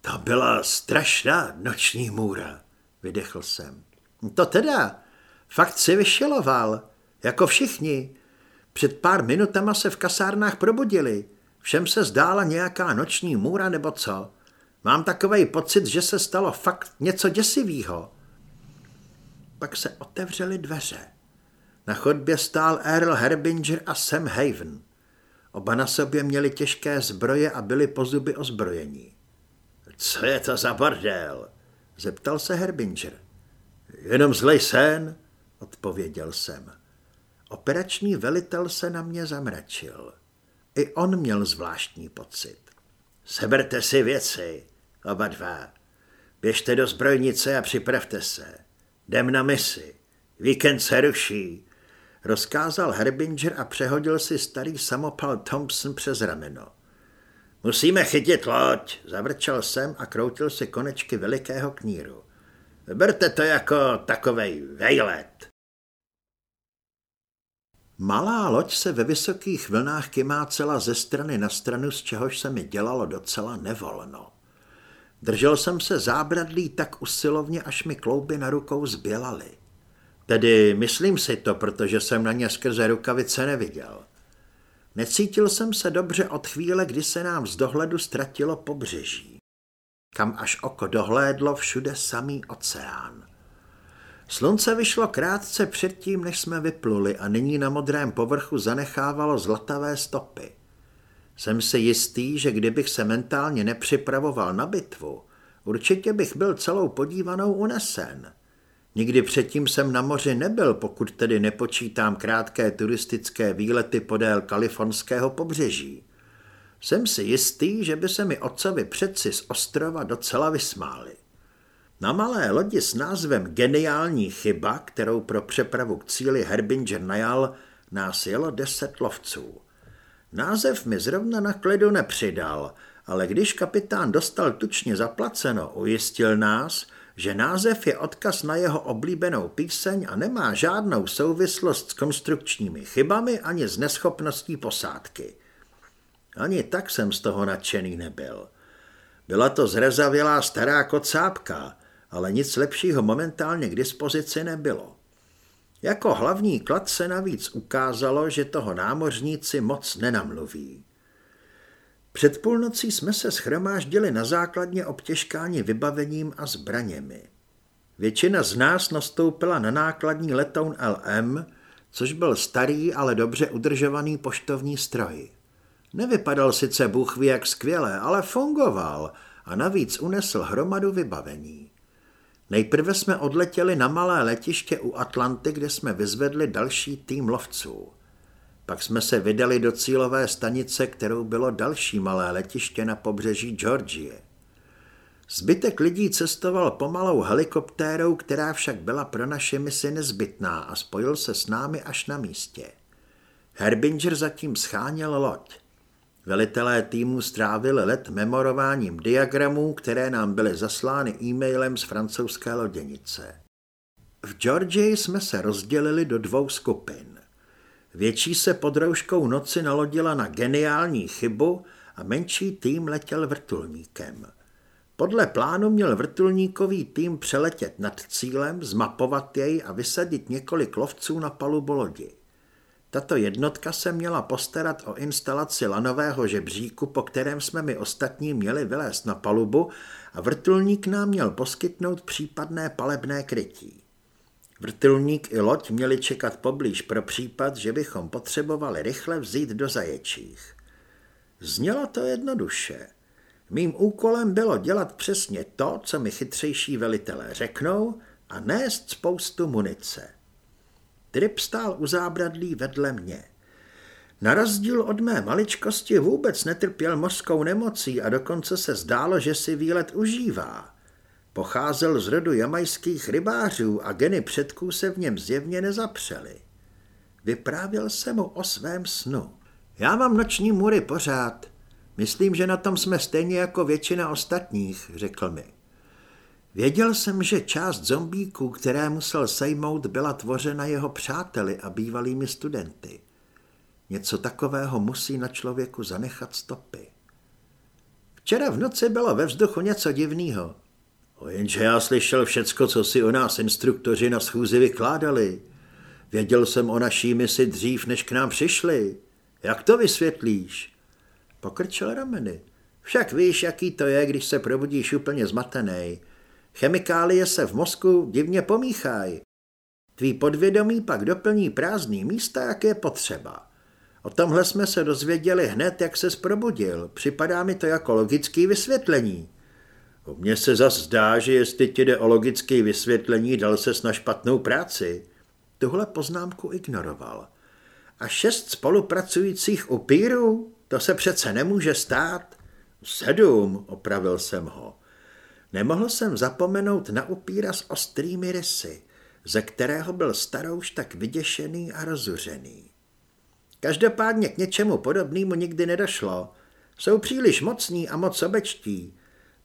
To byla strašná noční můra, vydechl jsem. To teda, fakt si vyšiloval, jako všichni. Před pár minutama se v kasárnách probudili. Všem se zdála nějaká noční můra nebo co. Mám takový pocit, že se stalo fakt něco děsivého. Pak se otevřely dveře. Na chodbě stál Earl Herbinger a Sam Haven. Oba na sobě měli těžké zbroje a byli po zuby ozbrojení. Co je to za bordel? Zeptal se Herbinger. Jenom zlej sen, odpověděl jsem. Operační velitel se na mě zamračil. I on měl zvláštní pocit. Seberte si věci, oba dva. Běžte do zbrojnice a připravte se. Jdem na misi. Víkend se ruší. Rozkázal Herbinger a přehodil si starý samopal Thompson přes rameno. Musíme chytit loď, zavrčel jsem a kroutil si konečky velikého kníru. Berte to jako takovej vejlet. Malá loď se ve vysokých vlnách kymácela ze strany na stranu, z čehož se mi dělalo docela nevolno. Držel jsem se zábradlí tak usilovně, až mi klouby na rukou zbělaly. Tedy myslím si to, protože jsem na ně skrze rukavice neviděl. Necítil jsem se dobře od chvíle, kdy se nám z dohledu ztratilo pobřeží. Kam až oko dohlédlo, všude samý oceán. Slunce vyšlo krátce předtím, než jsme vypluli a nyní na modrém povrchu zanechávalo zlatavé stopy. Jsem si jistý, že kdybych se mentálně nepřipravoval na bitvu, určitě bych byl celou podívanou unesen. Nikdy předtím jsem na moři nebyl, pokud tedy nepočítám krátké turistické výlety podél kalifornského pobřeží. Jsem si jistý, že by se mi otcovi předci z ostrova docela vysmáli. Na malé lodi s názvem Geniální chyba, kterou pro přepravu k cíli Herbinger najal, nás jelo deset lovců. Název mi zrovna na klidu nepřidal, ale když kapitán dostal tučně zaplaceno, ujistil nás, že název je odkaz na jeho oblíbenou píseň a nemá žádnou souvislost s konstrukčními chybami ani s neschopností posádky. Ani tak jsem z toho nadšený nebyl. Byla to zrezavělá stará kocápka, ale nic lepšího momentálně k dispozici nebylo. Jako hlavní klad se navíc ukázalo, že toho námořníci moc nenamluví. Před půlnocí jsme se schromáždili na základně obtěžkáni vybavením a zbraněmi. Většina z nás nastoupila na nákladní letoun LM, což byl starý, ale dobře udržovaný poštovní stroj. Nevypadal sice bůh ví jak skvěle, ale fungoval a navíc unesl hromadu vybavení. Nejprve jsme odletěli na malé letiště u Atlanty, kde jsme vyzvedli další tým lovců. Pak jsme se vydali do cílové stanice, kterou bylo další malé letiště na pobřeží Georgie. Zbytek lidí cestoval pomalou helikoptérou, která však byla pro naše misi nezbytná a spojil se s námi až na místě. Herbinger zatím scháněl loď. Velitelé týmu strávili let memorováním diagramů, které nám byly zaslány e-mailem z francouzské loděnice. V Georgii jsme se rozdělili do dvou skupin. Větší se pod rouškou noci nalodila na geniální chybu a menší tým letěl vrtulníkem. Podle plánu měl vrtulníkový tým přeletět nad cílem, zmapovat jej a vysadit několik lovců na palubu lodi. Tato jednotka se měla postarat o instalaci lanového žebříku, po kterém jsme mi ostatní měli vylézt na palubu a vrtulník nám měl poskytnout případné palebné krytí. Vrtulník i loď měli čekat poblíž pro případ, že bychom potřebovali rychle vzít do zaječích. Znělo to jednoduše. Mým úkolem bylo dělat přesně to, co mi chytřejší velitelé řeknou a nést spoustu munice. Trip stál u zábradlí vedle mě. Na rozdíl od mé maličkosti vůbec netrpěl mořskou nemocí a dokonce se zdálo, že si výlet užívá. Pocházel z rodu jamajských rybářů a geny předků se v něm zjevně nezapřely. Vyprávěl se mu o svém snu. Já mám noční mury pořád. Myslím, že na tom jsme stejně jako většina ostatních, řekl mi. Věděl jsem, že část zombíků, které musel sejmout, byla tvořena jeho přáteli a bývalými studenty. Něco takového musí na člověku zanechat stopy. Včera v noci bylo ve vzduchu něco divného. Jenže já slyšel všecko, co si o nás instruktoři na schůzi vykládali. Věděl jsem o naší misi dřív, než k nám přišli. Jak to vysvětlíš? Pokrčil rameny. Však víš, jaký to je, když se probudíš úplně zmatený. Chemikálie se v mozku divně pomíchají. Tvý podvědomí pak doplní prázdný místa, jak je potřeba. O tomhle jsme se dozvěděli hned, jak se probudil. Připadá mi to jako logické vysvětlení. O mně se zas zdá, že jestli ti jde o logické vysvětlení, dal ses na špatnou práci. Tuhle poznámku ignoroval. A šest spolupracujících upírů? To se přece nemůže stát. Sedm, opravil jsem ho. Nemohl jsem zapomenout na upíra s ostrými rysy, ze kterého byl starouš tak vyděšený a rozuřený. Každopádně k něčemu podobnému nikdy nedošlo. Jsou příliš mocní a moc sobečtí.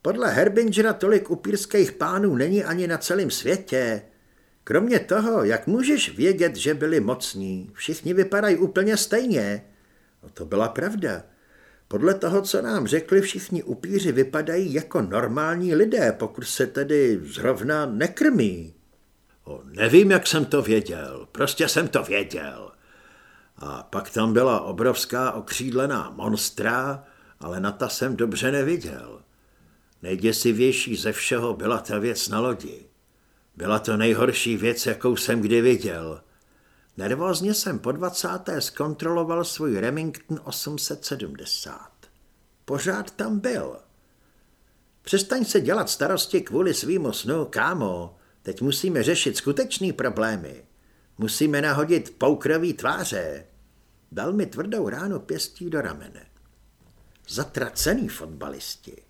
Podle Herbingera tolik upírských pánů není ani na celém světě. Kromě toho, jak můžeš vědět, že byli mocní, všichni vypadají úplně stejně. No to byla pravda. Podle toho, co nám řekli, všichni upíři vypadají jako normální lidé, pokud se tedy zrovna nekrmí. O, nevím, jak jsem to věděl, prostě jsem to věděl. A pak tam byla obrovská okřídlená monstra, ale na ta jsem dobře neviděl. Nejděsivější ze všeho byla ta věc na lodi. Byla to nejhorší věc, jakou jsem kdy viděl. Nervózně jsem po 20. zkontroloval svůj Remington 870. Pořád tam byl. Přestaň se dělat starosti kvůli svýmu snu, kámo. Teď musíme řešit skutečný problémy. Musíme nahodit poukrový tváře. Dal mi tvrdou ránu pěstí do ramene. Zatracený fotbalisti.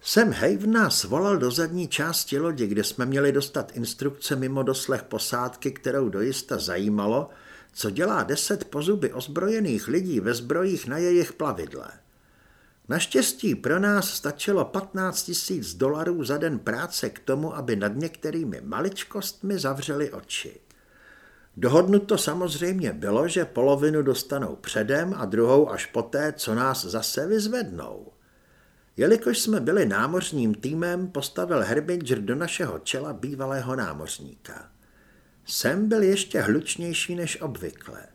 Sam Have nás volal do zadní části lodi, kde jsme měli dostat instrukce mimo doslech posádky, kterou dojista zajímalo, co dělá deset pozuby ozbrojených lidí ve zbrojích na jejich plavidle. Naštěstí pro nás stačilo 15 tisíc dolarů za den práce k tomu, aby nad některými maličkostmi zavřeli oči. Dohodnuto samozřejmě bylo, že polovinu dostanou předem a druhou až poté, co nás zase vyzvednou. Jelikož jsme byli námořním týmem, postavil Herbinger do našeho čela bývalého námořníka. Sem byl ještě hlučnější než obvykle.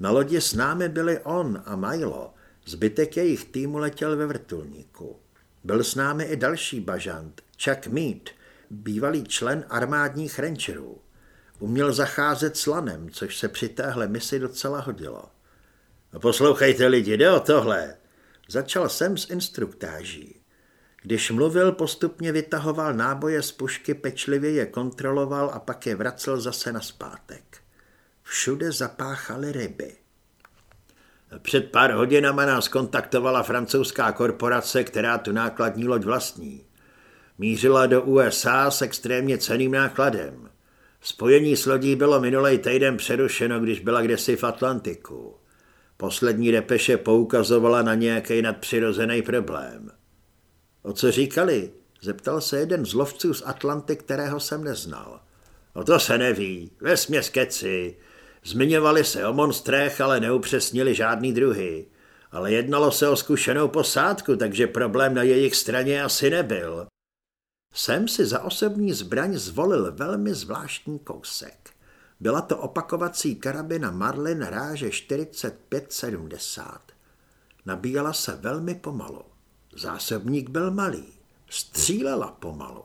Na lodi s námi byli on a Milo, zbytek jejich týmu letěl ve vrtulníku. Byl s námi i další bažant, Chuck Mead, bývalý člen armádních rancherů. Uměl zacházet s lanem, což se při téhle misi docela hodilo. No poslouchejte lidi, jde o tohle. Začal jsem s instruktáží. Když mluvil, postupně vytahoval náboje z pušky, pečlivě je kontroloval a pak je vracel zase na zpátek. Všude zapáchaly ryby. Před pár hodinama nás kontaktovala francouzská korporace, která tu nákladní loď vlastní. Mířila do USA s extrémně ceným nákladem. Spojení s lodí bylo minulý týden přerušeno, když byla kdesi v Atlantiku. Poslední depeše poukazovala na nějaký nadpřirozený problém. O co říkali? Zeptal se jeden z lovců z Atlanty, kterého jsem neznal. O to se neví, vesměs keci. Zmiňovali se o monstrech, ale neupřesnili žádný druhy. Ale jednalo se o zkušenou posádku, takže problém na jejich straně asi nebyl. Jsem si za osobní zbraň zvolil velmi zvláštní kousek. Byla to opakovací karabina Marlin ráže 4570. Nabíjela se velmi pomalu. Zásobník byl malý. Střílela pomalu.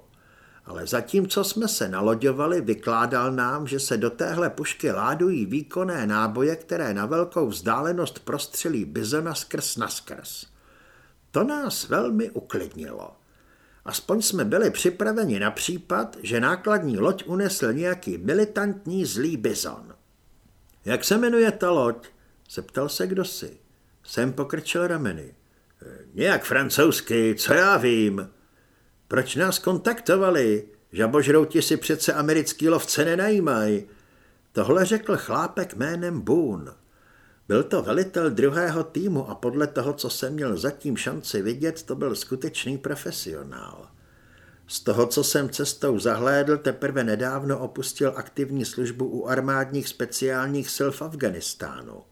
Ale zatímco jsme se naloďovali, vykládal nám, že se do téhle pušky ládují výkonné náboje, které na velkou vzdálenost prostřelí bizona skrz na skrz. To nás velmi uklidnilo. Aspoň jsme byli připraveni na případ, že nákladní loď unesl nějaký militantní zlý bizon. Jak se jmenuje ta loď? Zeptal se kdo si. Pokrčil rameny. Nějak francouzsky, co já vím. Proč nás kontaktovali? Žabožrouti si přece americký lovce nenajímají. Tohle řekl chlápek jménem Boone. Byl to velitel druhého týmu a podle toho, co jsem měl zatím šanci vidět, to byl skutečný profesionál. Z toho, co jsem cestou zahlédl, teprve nedávno opustil aktivní službu u armádních speciálních sil v Afganistánu.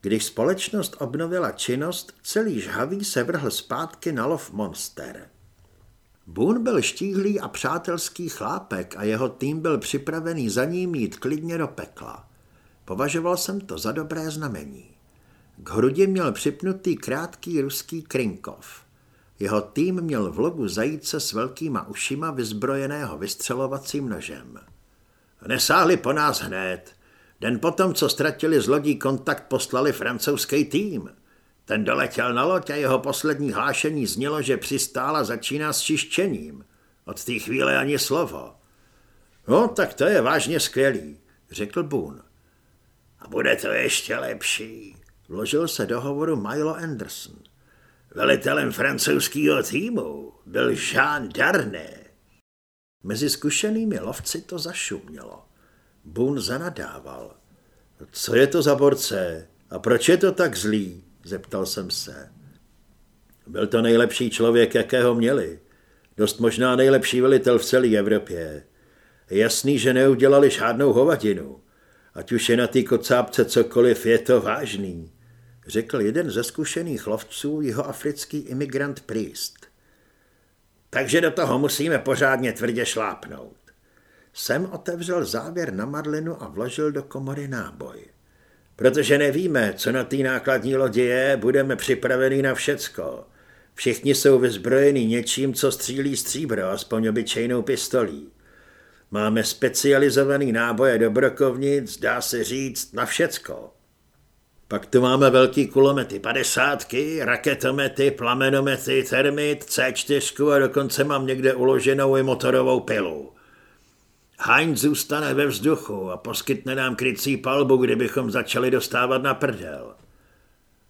Když společnost obnovila činnost, celý žhavý se vrhl zpátky na lov Monster. Boone byl štíhlý a přátelský chlápek a jeho tým byl připravený za ním jít klidně do pekla. Považoval jsem to za dobré znamení. K hrudi měl připnutý krátký ruský Krinkov. Jeho tým měl v logu zajíce s velkýma ušima vyzbrojeného vystřelovacím nožem. Nesáhli po nás hned. Den potom, co ztratili z lodí kontakt, poslali francouzský tým. Ten doletěl na loď a jeho poslední hlášení znělo, že přistála začíná s čištěním. Od té chvíle ani slovo. No, tak to je vážně skvělý, řekl Boone. A bude to ještě lepší, vložil se do hovoru Milo Anderson. Velitelem francouzského týmu byl Jean Darné. Mezi zkušenými lovci to zašumělo. Boone zanadával. Co je to za borce? A proč je to tak zlý? Zeptal jsem se. Byl to nejlepší člověk, jakého měli. Dost možná nejlepší velitel v celé Evropě. Jasný, že neudělali žádnou hovadinu. Ať už je na té kocápce cokoliv, je to vážný, řekl jeden ze zkušených lovců jeho africký imigrant Priest. Takže do toho musíme pořádně tvrdě šlápnout. Sem otevřel závěr na marlinu a vložil do komory náboj. Protože nevíme, co na té nákladní lodi je, budeme připraveni na všecko. Všichni jsou vyzbrojeni něčím, co střílí stříbro, aspoň obyčejnou pistolí. Máme specializovaný náboje do brokovnic, dá se říct, na všecko. Pak tu máme velký kulomety, padesátky, raketomety, plamenomety, termit, C4 a dokonce mám někde uloženou i motorovou pilu. Heinz zůstane ve vzduchu a poskytne nám krycí palbu, kdybychom začali dostávat na prdel.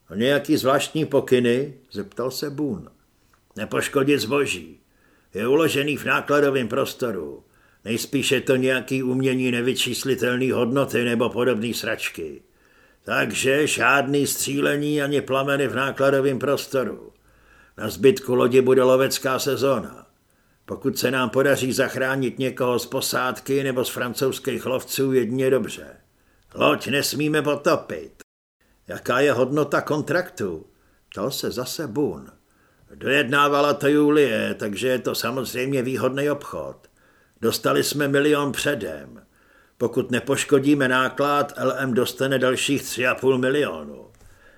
A nějaký zvláštní pokyny? zeptal se Boone. Nepoškodit zboží. Je uložený v nákladovém prostoru. Nejspíš je to nějaký umění nevyčíslitelný hodnoty nebo podobné sračky. Takže žádný střílení ani plameny v nákladovém prostoru. Na zbytku lodi bude lovecká sezóna. Pokud se nám podaří zachránit někoho z posádky nebo z francouzských lovců, jedně dobře. Loď nesmíme potopit. Jaká je hodnota kontraktu? To se zase bun. Dojednávala to Julie, takže je to samozřejmě výhodný obchod. Dostali jsme milion předem. Pokud nepoškodíme náklad, LM dostane dalších 3,5 milionu.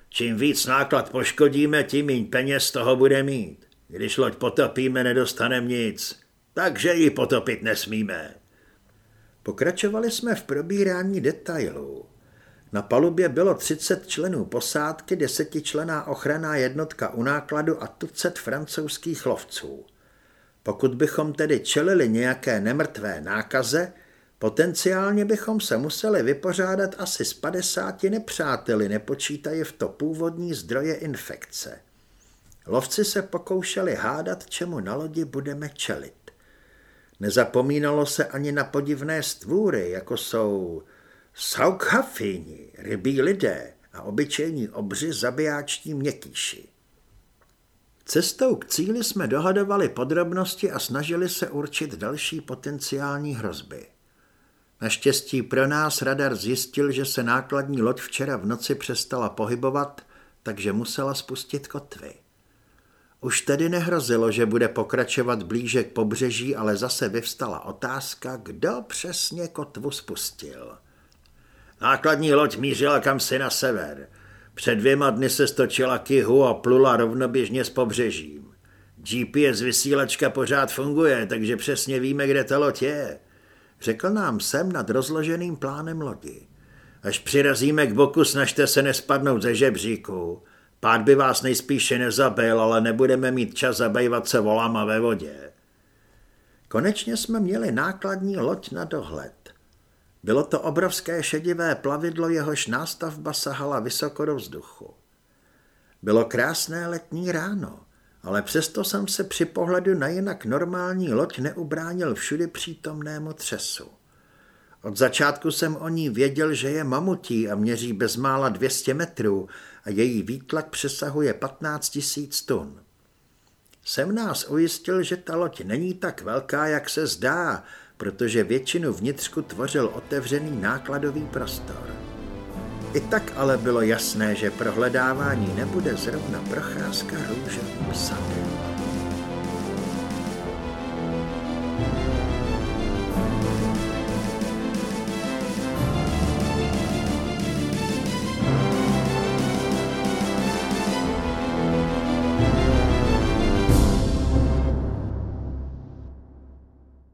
Čím víc náklad poškodíme, tím méně peněz toho bude mít. Když loď potopíme, nedostaneme nic. Takže ji potopit nesmíme. Pokračovali jsme v probírání detailů. Na palubě bylo 30 členů posádky, desetičlená ochranná jednotka u nákladu a tucet francouzských lovců. Pokud bychom tedy čelili nějaké nemrtvé nákaze, potenciálně bychom se museli vypořádat asi s 50 nepřáteli, nepočítaje v to původní zdroje infekce. Lovci se pokoušeli hádat, čemu na lodi budeme čelit. Nezapomínalo se ani na podivné stvůry, jako jsou saukhafíni, rybí lidé a obyčejní obři zabijáční měkýši. Cestou k cíli jsme dohadovali podrobnosti a snažili se určit další potenciální hrozby. Naštěstí pro nás radar zjistil, že se nákladní loď včera v noci přestala pohybovat, takže musela spustit kotvy. Už tedy nehrozilo, že bude pokračovat blíže k pobřeží, ale zase vyvstala otázka, kdo přesně kotvu spustil. Nákladní loď mířila kam si na sever. Před dvěma dny se stočila k jihu a plula rovnoběžně s pobřežím. GPS vysílačka pořád funguje, takže přesně víme, kde ta loď je. Řekl nám sem nad rozloženým plánem lodi. Až přirazíme k boku, snažte se nespadnout ze žebříku. Pád by vás nejspíše nezabil, ale nebudeme mít čas zabývat se volama ve vodě. Konečně jsme měli nákladní loď na dohled. Bylo to obrovské šedivé plavidlo, jehož nástavba sahala vysoko do vzduchu. Bylo krásné letní ráno, ale přesto jsem se při pohledu na jinak normální loď neubránil všude přítomnému třesu. Od začátku jsem o ní věděl, že je mamutí a měří bezmála 200 metrů a její výtlak přesahuje 15 tisíc tun. Jsem nás ujistil, že ta loď není tak velká, jak se zdá, protože většinu vnitřku tvořil otevřený nákladový prostor. I tak ale bylo jasné, že prohledávání nebude zrovna procházka růžovým sadem.